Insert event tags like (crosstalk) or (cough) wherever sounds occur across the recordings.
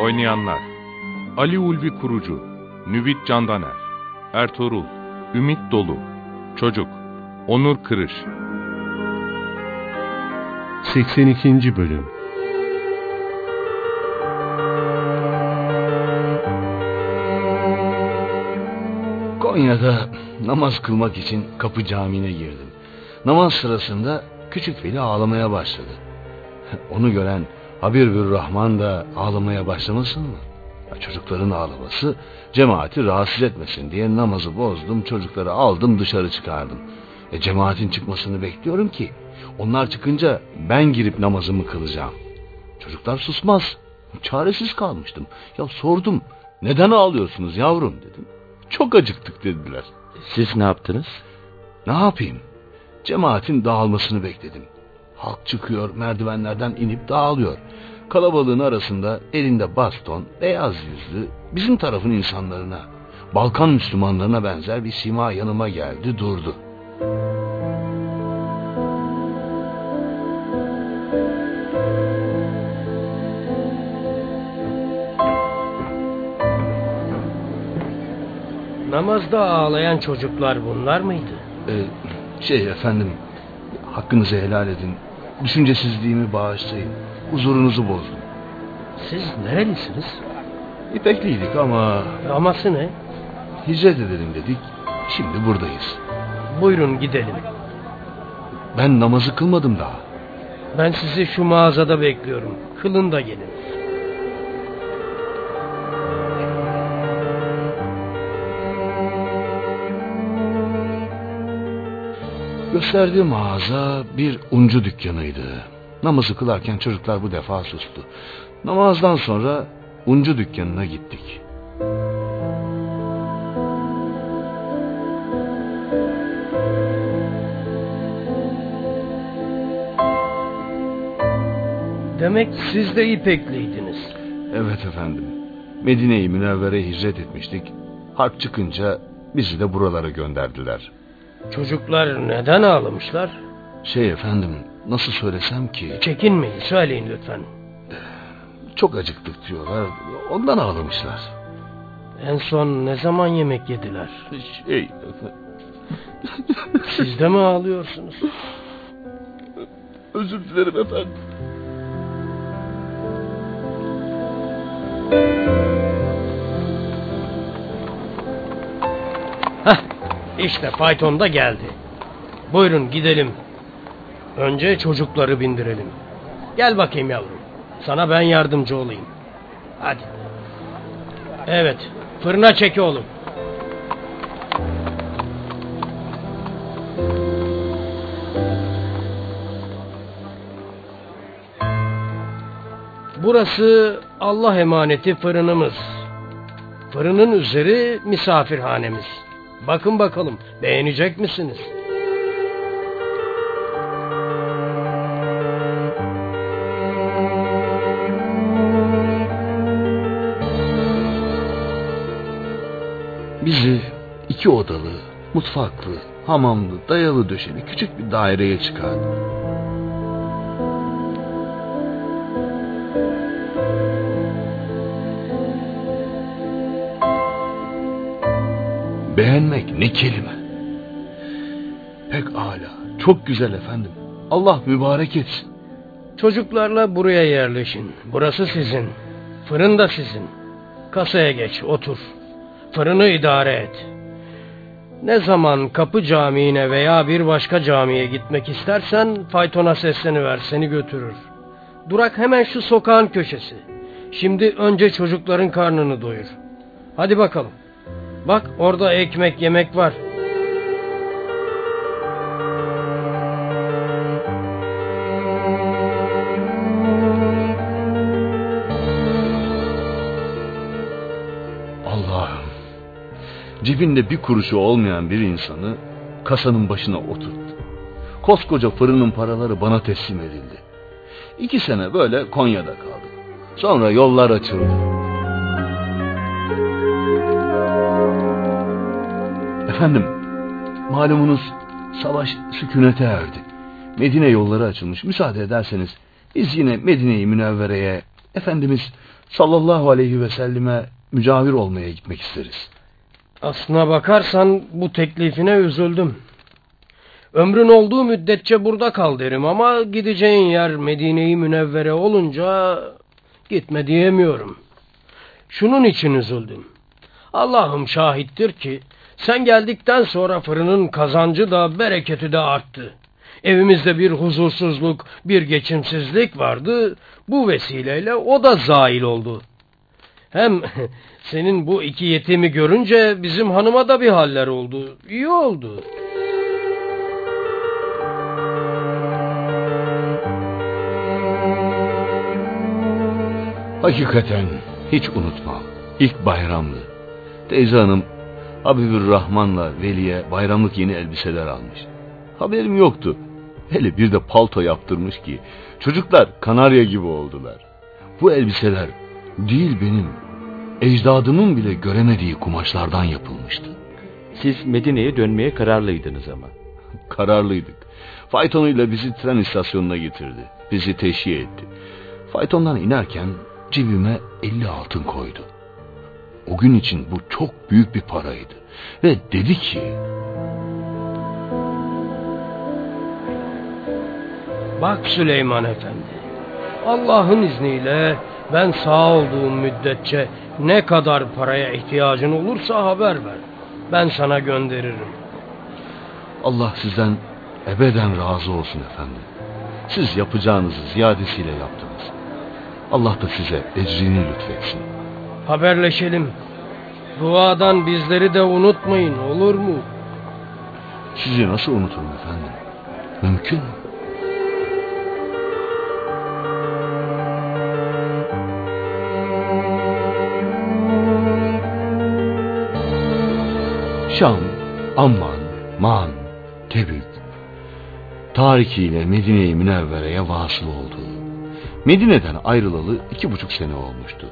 Oynayanlar Ali Ulvi Kurucu Nüvit Candaner Ertuğrul Ümit Dolu Çocuk Onur Kırış 82. Bölüm Konya'da namaz kılmak için kapı camine girdim. Namaz sırasında küçük Veli ağlamaya başladı. Onu gören Habir bir Rahman da ağlamaya başlamasın mı? Ya çocukların ağlaması cemaati rahatsız etmesin diye namazı bozdum, çocukları aldım dışarı çıkardım. E, cemaatin çıkmasını bekliyorum ki onlar çıkınca ben girip namazımı kılacağım. Çocuklar susmaz. Çaresiz kalmıştım. Ya sordum. Neden ağlıyorsunuz yavrum dedim. Çok acıktık dediler. Siz ne yaptınız? Ne yapayım? Cemaatin dağılmasını bekledim. Halk çıkıyor, merdivenlerden inip dağılıyor. Kalabalığın arasında elinde baston, beyaz yüzlü, bizim tarafın insanlarına, Balkan Müslümanlarına benzer bir sima yanıma geldi, durdu. Namazda ağlayan çocuklar bunlar mıydı? Ee, şey efendim, hakkınızı helal edin. Düşüncesizliğimi bağışlayın. Huzurunuzu bozdum. Siz nerelisiniz? İpekliydik ama Aması ne? hicret edelim dedik. Şimdi buradayız. Buyurun gidelim. Ben namazı kılmadım daha. Ben sizi şu mağazada bekliyorum. Kılın da gelin. Gösterdiği mağaza bir uncu dükkanıydı. Namazı kılarken çocuklar bu defa sustu. Namazdan sonra uncu dükkanına gittik. Demek siz de İpekliydiniz. Evet efendim. Medine-i Münevvere hicret etmiştik. Harp çıkınca bizi de buralara gönderdiler. Çocuklar neden ağlamışlar? Şey efendim nasıl söylesem ki Çekinmeyin söyleyin lütfen. çok acıktık diyorlar. Ondan ağlamışlar. En son ne zaman yemek yediler? Şey Siz de mi ağlıyorsunuz? özür dilerim efendim. İşte fayton da geldi. Buyurun gidelim. Önce çocukları bindirelim. Gel bakayım yavrum. Sana ben yardımcı olayım. Hadi. Evet, fırına çek oğlum. Burası Allah emaneti fırınımız. Fırının üzeri misafirhanemiz. Bakın bakalım beğenecek misiniz? Bizi iki odalı, mutfaklı, hamamlı, dayalı döşeli küçük bir daireye çıkardı. Beğenmek ne kelime. Pek âlâ, çok güzel efendim. Allah mübarek etsin. Çocuklarla buraya yerleşin. Burası sizin. Fırın da sizin. Kasaya geç, otur. Fırını idare et. Ne zaman kapı camiine veya bir başka camiye gitmek istersen faytona sesleniver seni götürür. Durak hemen şu sokağın köşesi. Şimdi önce çocukların karnını doyur. Hadi bakalım. Bak orada ekmek yemek var. Allah'ım. Cebinde bir kuruşu olmayan bir insanı kasanın başına oturttu. Koskoca fırının paraları bana teslim edildi. İki sene böyle Konya'da kaldım. Sonra yollar açıldı. Efendim, malumunuz savaş sükunete erdi. Medine yolları açılmış. Müsaade ederseniz biz yine Medine-i Münevvere'ye Efendimiz sallallahu aleyhi ve sellime mücavir olmaya gitmek isteriz. Aslına bakarsan bu teklifine üzüldüm. Ömrün olduğu müddetçe burada kal derim ama gideceğin yer Medine-i Münevvere olunca gitme diyemiyorum. Şunun için üzüldüm. Allah'ım şahittir ki sen geldikten sonra fırının kazancı da bereketi de arttı. Evimizde bir huzursuzluk, bir geçimsizlik vardı. Bu vesileyle o da zail oldu. Hem (laughs) senin bu iki yetimi görünce bizim hanıma da bir haller oldu. İyi oldu. Hakikaten hiç unutmam. İlk bayramdı. Teyze hanım Habibür Rahman'la Veli'ye bayramlık yeni elbiseler almış. Haberim yoktu. Hele bir de palto yaptırmış ki çocuklar kanarya gibi oldular. Bu elbiseler değil benim, ecdadımın bile göremediği kumaşlardan yapılmıştı. Siz Medine'ye dönmeye kararlıydınız ama. (laughs) Kararlıydık. Faytonuyla bizi tren istasyonuna getirdi. Bizi teşhiye etti. Faytondan inerken cebime 50 altın koydu. O gün için bu çok büyük bir paraydı. Ve dedi ki... Bak Süleyman Efendi. Allah'ın izniyle ben sağ olduğum müddetçe ne kadar paraya ihtiyacın olursa haber ver. Ben sana gönderirim. Allah sizden ebeden razı olsun efendim. Siz yapacağınızı ziyadesiyle yaptınız. Allah da size ecrini lütfetsin. Haberleşelim. Duadan bizleri de unutmayın olur mu? Sizi nasıl unuturum efendim? Mümkün mü? Şam, Amman, Man, Tebük, Tariki ile Medine-i Münevvere'ye vasıl oldu. Medine'den ayrılalı iki buçuk sene olmuştu.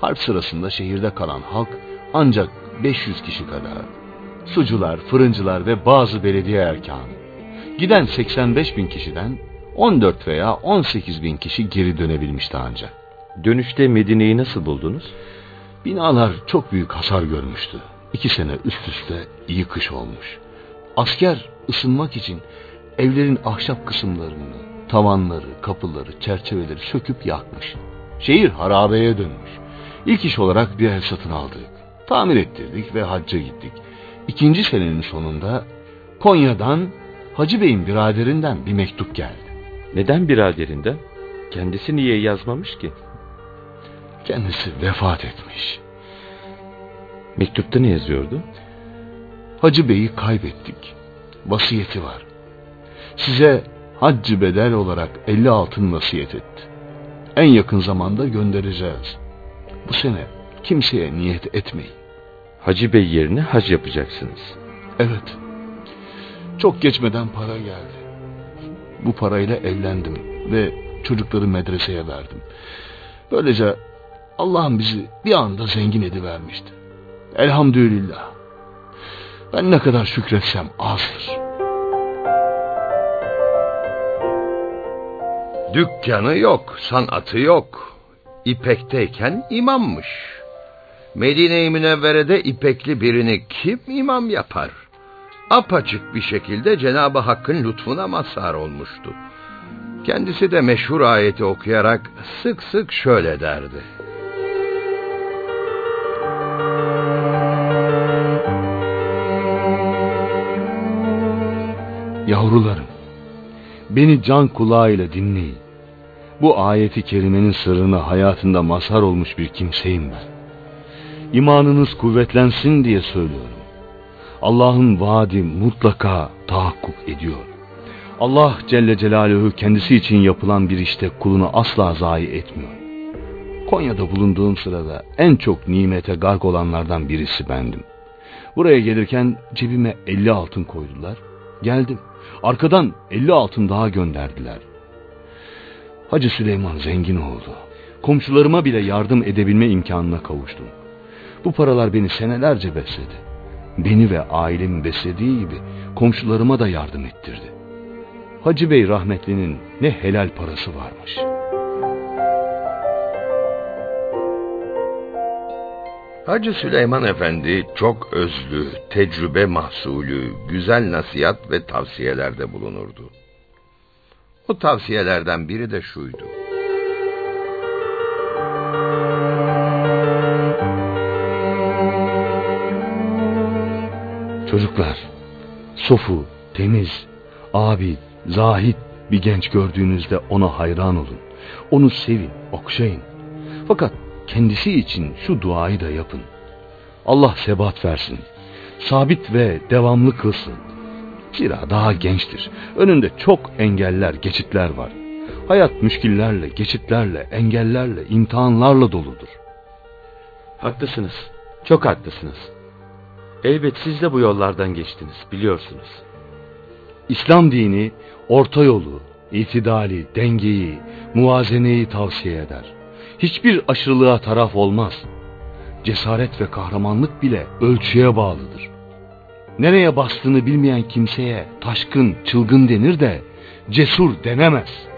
Harp sırasında şehirde kalan halk ancak 500 kişi kadar. Sucular, fırıncılar ve bazı belediye erkanı. Giden 85 bin kişiden 14 veya 18 bin kişi geri dönebilmişti ancak. Dönüşte Medine'yi nasıl buldunuz? Binalar çok büyük hasar görmüştü. İki sene üst üste iyi kış olmuş. Asker ısınmak için evlerin ahşap kısımlarını, tavanları, kapıları, çerçeveleri söküp yakmış. Şehir harabeye dönmüş. İlk iş olarak bir ev satın aldık. Tamir ettirdik ve hacca gittik. İkinci senenin sonunda Konya'dan Hacı Bey'in biraderinden bir mektup geldi. Neden biraderinden? Kendisi niye yazmamış ki? Kendisi vefat etmiş. Mektupta ne yazıyordu? Hacı Bey'i kaybettik. Vasiyeti var. Size haccı bedel olarak 50 altın vasiyet etti. En yakın zamanda göndereceğiz. Bu sene kimseye niyet etmeyin. Hacı Bey yerine hac yapacaksınız. Evet. Çok geçmeden para geldi. Bu parayla evlendim ve çocukları medreseye verdim. Böylece Allah'ım bizi bir anda zengin edivermişti. Elhamdülillah. Ben ne kadar şükretsem azdır. Dükkanı yok, sanatı yok. İpekteyken imammış. Medine-i Münevvere'de ipekli birini kim imam yapar? Apaçık bir şekilde Cenab-ı Hakk'ın lütfuna mazhar olmuştu. Kendisi de meşhur ayeti okuyarak sık sık şöyle derdi. Yavrularım, beni can kulağıyla dinleyin. Bu ayeti kerimenin sırrını hayatında mazhar olmuş bir kimseyim ben. İmanınız kuvvetlensin diye söylüyorum. Allah'ın vaadi mutlaka tahakkuk ediyor. Allah Celle Celaluhu kendisi için yapılan bir işte kulunu asla zayi etmiyor. Konya'da bulunduğum sırada en çok nimete gark olanlardan birisi bendim. Buraya gelirken cebime 50 altın koydular. Geldim. Arkadan 50 altın daha gönderdiler. Hacı Süleyman zengin oldu. Komşularıma bile yardım edebilme imkanına kavuştum. Bu paralar beni senelerce besledi. Beni ve ailemi beslediği gibi komşularıma da yardım ettirdi. Hacı Bey rahmetlinin ne helal parası varmış. Hacı Süleyman Efendi çok özlü, tecrübe mahsulü, güzel nasihat ve tavsiyelerde bulunurdu. O tavsiyelerden biri de şuydu. Çocuklar, sofu, temiz, abi, zahit bir genç gördüğünüzde ona hayran olun. Onu sevin, okşayın. Fakat kendisi için şu duayı da yapın. Allah sebat versin. Sabit ve devamlı kılsın. Zira daha gençtir. Önünde çok engeller, geçitler var. Hayat müşkillerle, geçitlerle, engellerle, imtihanlarla doludur. Haklısınız. Çok haklısınız. Elbet siz de bu yollardan geçtiniz, biliyorsunuz. İslam dini orta yolu, itidali, dengeyi, muvazeneyi tavsiye eder. Hiçbir aşırılığa taraf olmaz. Cesaret ve kahramanlık bile ölçüye bağlıdır. Nereye bastığını bilmeyen kimseye taşkın, çılgın denir de cesur denemez.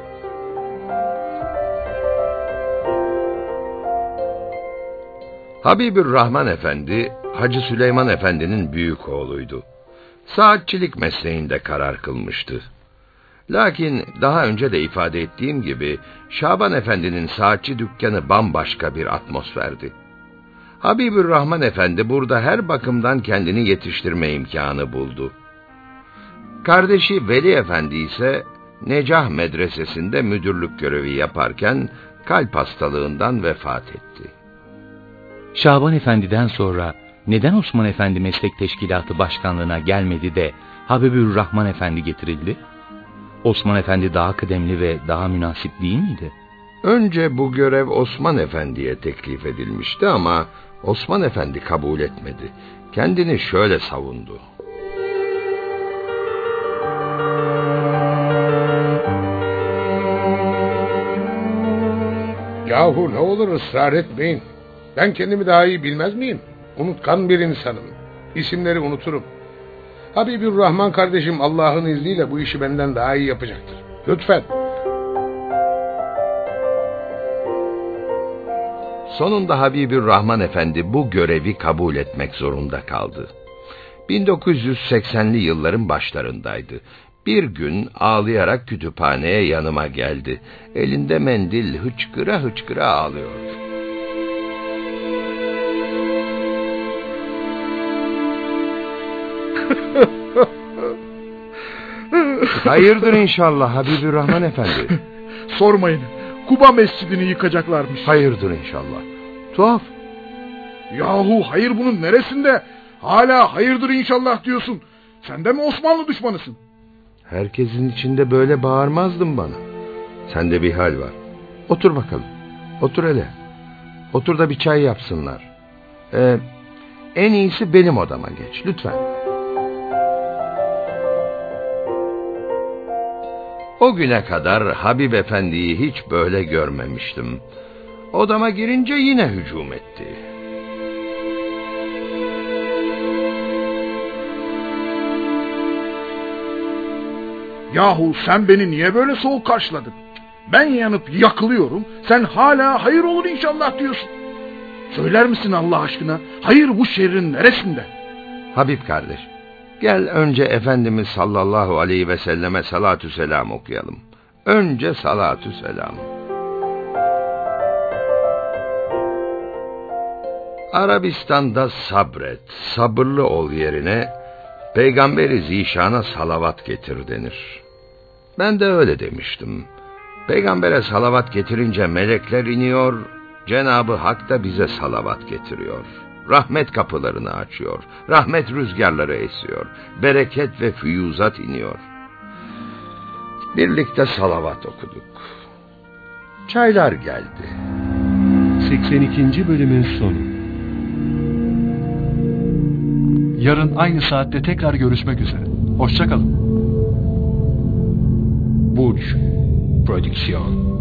Habibür Rahman Efendi, Hacı Süleyman Efendi'nin büyük oğluydu. Saatçilik mesleğinde karar kılmıştı. Lakin daha önce de ifade ettiğim gibi Şaban Efendi'nin saatçi dükkanı bambaşka bir atmosferdi. Habibür Rahman Efendi burada her bakımdan kendini yetiştirme imkanı buldu. Kardeşi Veli Efendi ise Necah Medresesi'nde müdürlük görevi yaparken kalp hastalığından vefat etti. Şaban Efendi'den sonra neden Osman Efendi Meslek Teşkilatı Başkanlığına gelmedi de Habibür Rahman Efendi getirildi? Osman Efendi daha kıdemli ve daha münasip değil miydi? Önce bu görev Osman Efendi'ye teklif edilmişti ama Osman Efendi kabul etmedi. Kendini şöyle savundu. Yahu ne olur ısrar etmeyin. Ben kendimi daha iyi bilmez miyim? Unutkan bir insanım. İsimleri unuturum. Habibür Rahman kardeşim Allah'ın izniyle bu işi benden daha iyi yapacaktır. Lütfen. Sonunda Habibür Rahman Efendi bu görevi kabul etmek zorunda kaldı. 1980'li yılların başlarındaydı. Bir gün ağlayarak kütüphaneye yanıma geldi. Elinde mendil hıçkıra hıçkıra ağlıyordu. (laughs) Hayırdır inşallah Habibür Rahman Efendi. Sormayın. Kuba mescidini yıkacaklarmış. Hayırdır inşallah. Tuhaf. Yahu hayır bunun neresinde? Hala hayırdır inşallah diyorsun. Sen de mi Osmanlı düşmanısın? Herkesin içinde böyle bağırmazdın bana. Sende bir hal var. Otur bakalım. Otur hele. Otur da bir çay yapsınlar. Ee, en iyisi benim odama geç lütfen. O güne kadar Habib Efendi'yi hiç böyle görmemiştim. Odama girince yine hücum etti. Yahu sen beni niye böyle soğuk karşıladın? Ben yanıp yakılıyorum. Sen hala hayır olur inşallah diyorsun. Söyler misin Allah aşkına? Hayır bu şehrin neresinde? Habib kardeş, gel önce Efendimiz sallallahu aleyhi ve selleme salatü selam okuyalım. Önce salatü selam. Arabistan'da sabret, sabırlı ol yerine Peygamberi Zişan'a salavat getir denir. Ben de öyle demiştim. Peygambere salavat getirince melekler iniyor, Cenabı Hak da bize salavat getiriyor. Rahmet kapılarını açıyor, rahmet rüzgarları esiyor, bereket ve füyuzat iniyor. Birlikte salavat okuduk. Çaylar geldi. 82. bölümün sonu. Yarın aynı saatte tekrar görüşmek üzere. Hoşçakalın. Burç Prodüksiyon